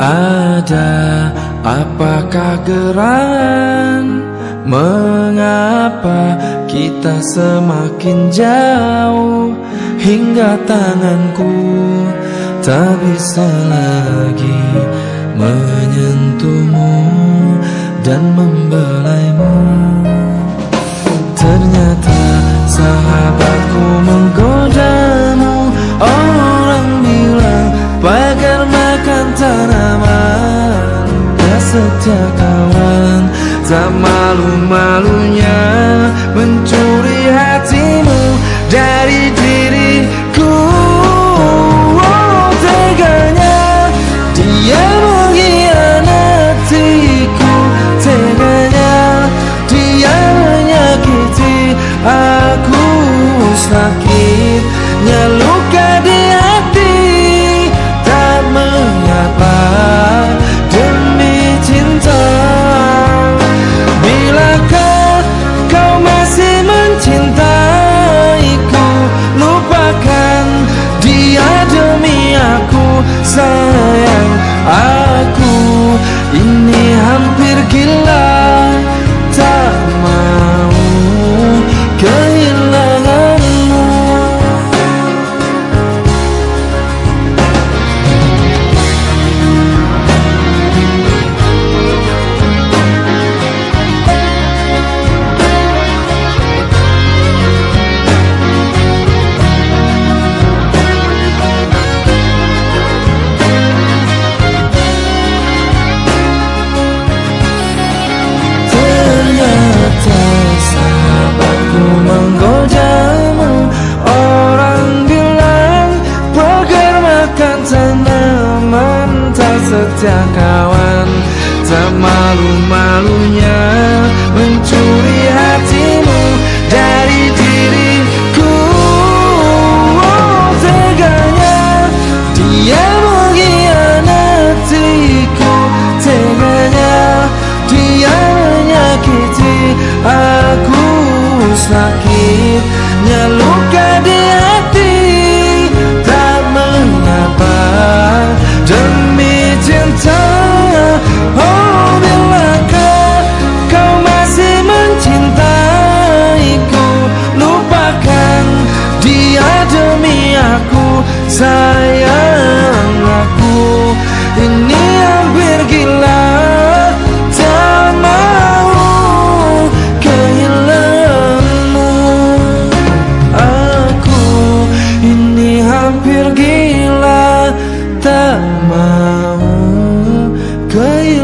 ada apakah gerangan Mengapa kita semakin jauh? Hingga tanganku tak bisa lagi Menyentuhmu dan membelaimu. Ternyata sahabatku tanaman Tak setia kawan Tak malu-malunya mencuri hatimu dari diriku. Oh, Teganya dia mengkhianatiku. Teganya dia menyakiti aku. Sakitnya luka setia kawan. Tak malu-malunya Mencuri hatimu Dari diriku. Oh, Teganya Dia mengkhianatiku. Teganya Dia menyakiti aku. Sakitnya aku sayang aku. Ini hampir gila tak mau kehilanganmu. Aku ini hampir gila tak mau kehilanganmu.